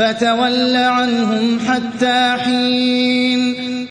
فَتَوَلَّ عَنْهُمْ حَتَّىٰ حِينٍ